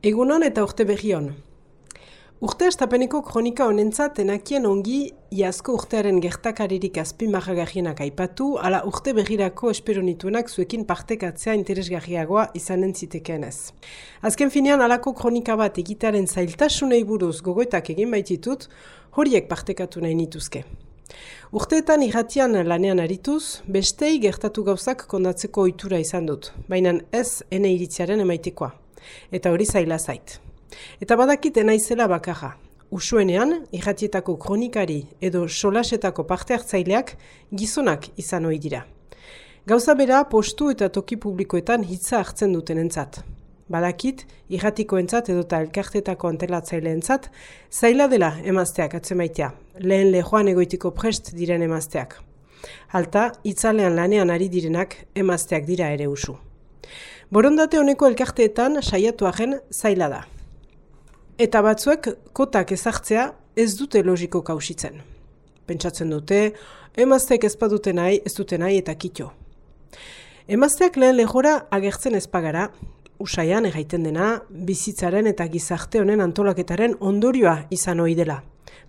Egunon eta urte behion. Urte estapeneko kronika honentzat enakien ongi iazko urtearen gertakaririk azpimarragahienak aipatu, ala urte behirako esperonituenak zuekin partekatzea interesgarriagoa izanen zitekeen ez. Azken finean alako kronika bat egitaren zailtasunei buruz gogoetak egin baititut, horiek partekatu nahi nituzke. Urteetan irratian lanean arituz, bestei gertatu gauzak kondatzeko ohitura izan dut, baina ez ene iritziaren emaitekoa eta hori zaila zait. Eta badakite naizela bakarra. Usuenean, irratietako kronikari edo solasetako parte hartzaileak gizonak izan ohi dira. Gauza bera postu eta toki publikoetan hitza hartzen duten entzat. Badakit, irratiko entzat edo eta elkartetako antelatzaile zaila dela emazteak atzemaitea, lehen lehoan egoitiko prest diren emazteak. Halta, itzalean lanean ari direnak emazteak dira ere usu. Borondate honeko elkarteetan saiatuaren zaila da. Eta batzuek kotak ezartzea ez dute logiko kausitzen. Pentsatzen dute, emazteek ez badute nahi, ez dute nahi eta kitxo. Emazteak lehen lehora agertzen ezpagara, usaian egaiten dena, bizitzaren eta gizarte honen antolaketaren ondorioa izan ohi dela.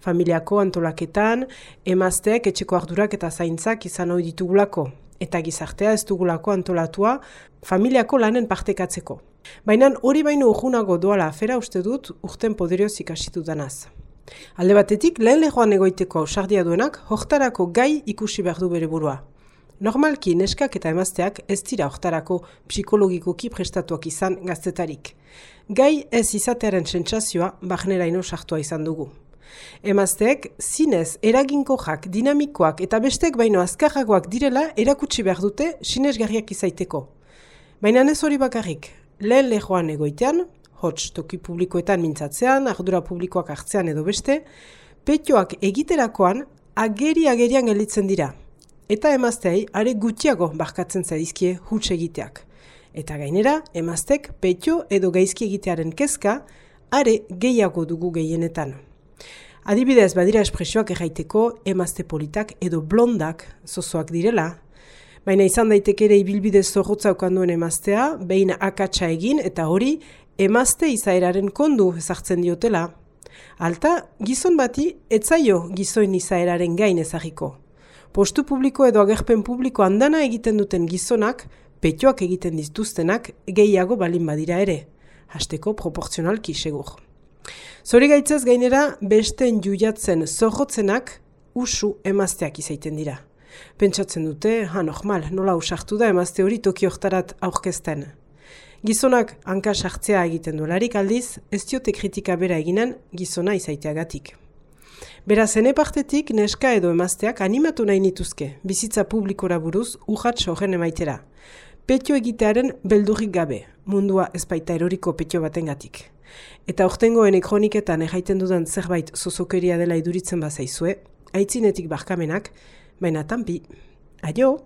Familiako antolaketan, emazteak etxeko ardurak eta zaintzak izan ohi ditugulako, eta gizartea ez dugulako antolatua familiako lanen partekatzeko. Baina hori baino urgunago doala afera uste dut urten poderioz ikasitu danaz. Alde batetik, lehen lehoan egoiteko ausardia duenak, hoktarako gai ikusi behar du bere burua. Normalki neskak eta emazteak ez dira hoktarako psikologikoki prestatuak izan gaztetarik. Gai ez izatearen sentsazioa bahneraino sartua izan dugu. Emazteek, zinez, eraginkoak, dinamikoak eta bestek baino azkarragoak direla erakutsi behar dute sinesgarriak izaiteko. Baina ez hori bakarrik, lehen lehoan egoitean, hots toki publikoetan mintzatzean, ardura publikoak hartzean edo beste, petioak egiterakoan ageri-agerian gelitzen dira. Eta emaztei, are gutxiago barkatzen zaizkie huts egiteak. Eta gainera, emaztek petio edo gaizki egitearen kezka, are gehiago dugu gehienetan. Adibidez, badira espresioak erraiteko emazte politak edo blondak zozoak direla, baina izan daiteke ere ibilbide zorrotza okanduen emaztea, behin akatsa egin eta hori emazte izaeraren kondu ezartzen diotela. Alta, gizon bati, etzaio gizoin izaeraren gain ezagiko. Postu publiko edo agerpen publiko handana egiten duten gizonak, petioak egiten dituztenak gehiago balin badira ere. Hasteko proportzionalki segur. Zori gaitzez gainera, besten juiatzen zorrotzenak usu emazteak izaiten dira. Pentsatzen dute, ha normal, nola usartu da emazte hori toki oktarat aurkezten. Gizonak hanka sartzea egiten duelarik aldiz, ez diote kritika bera eginen gizona izaiteagatik. Beraz, ene partetik, neska edo emazteak animatu nahi nituzke, bizitza publikora buruz, urrat sogen emaitera. Petio egitearen beldurrik gabe, mundua ezpaita eroriko petio batengatik. Eta ortengoen kroniketan ejaiten dudan zerbait zozokeria dela iduritzen bazaizue, aitzinetik barkamenak, baina tampi, aio!